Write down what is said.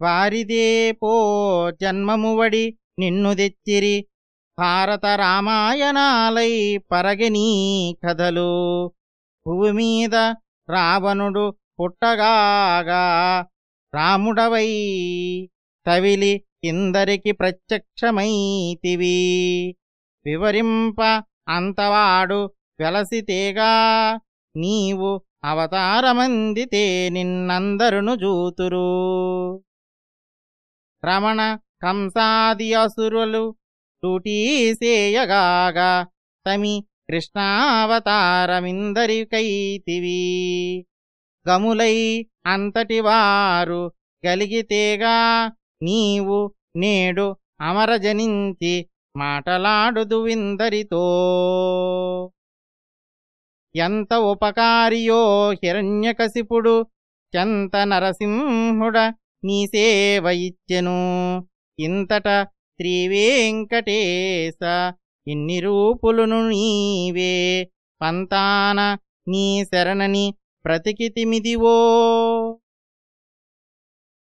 వారిదే పో జన్మమువడి నిన్ను తెచ్చిరి. భారత రామాయణాలై పరగనీ కథలు. భూమీద రావణుడు పుట్టగాగా రాముడవై తవిలి ఇందరికి ప్రత్యక్షమైతివి. వివరింప అంతవాడు వెలసితేగా నీవు అవతారమందితే నిన్నందరును జూతురు. రమణ కంసాది అసురులు టుటీసేయగాగా తమి కృష్ణావతారమిందరికైతివి. గములై అంతటి వారు గలిగితేగా నీవు నేడు అమరజనించి మాటలాడుదు విందరితో ఎంత ఉపకారియో హిరణ్యకశిపుడు చెంత నరసింహుడ నీ సేవ ఇచ్చెను. ఇంతట శ్రీవేంకటేశ ఇన్ని రూపులును నీవే. పంతాన నీ శరణని ప్రతికితిమిదివో.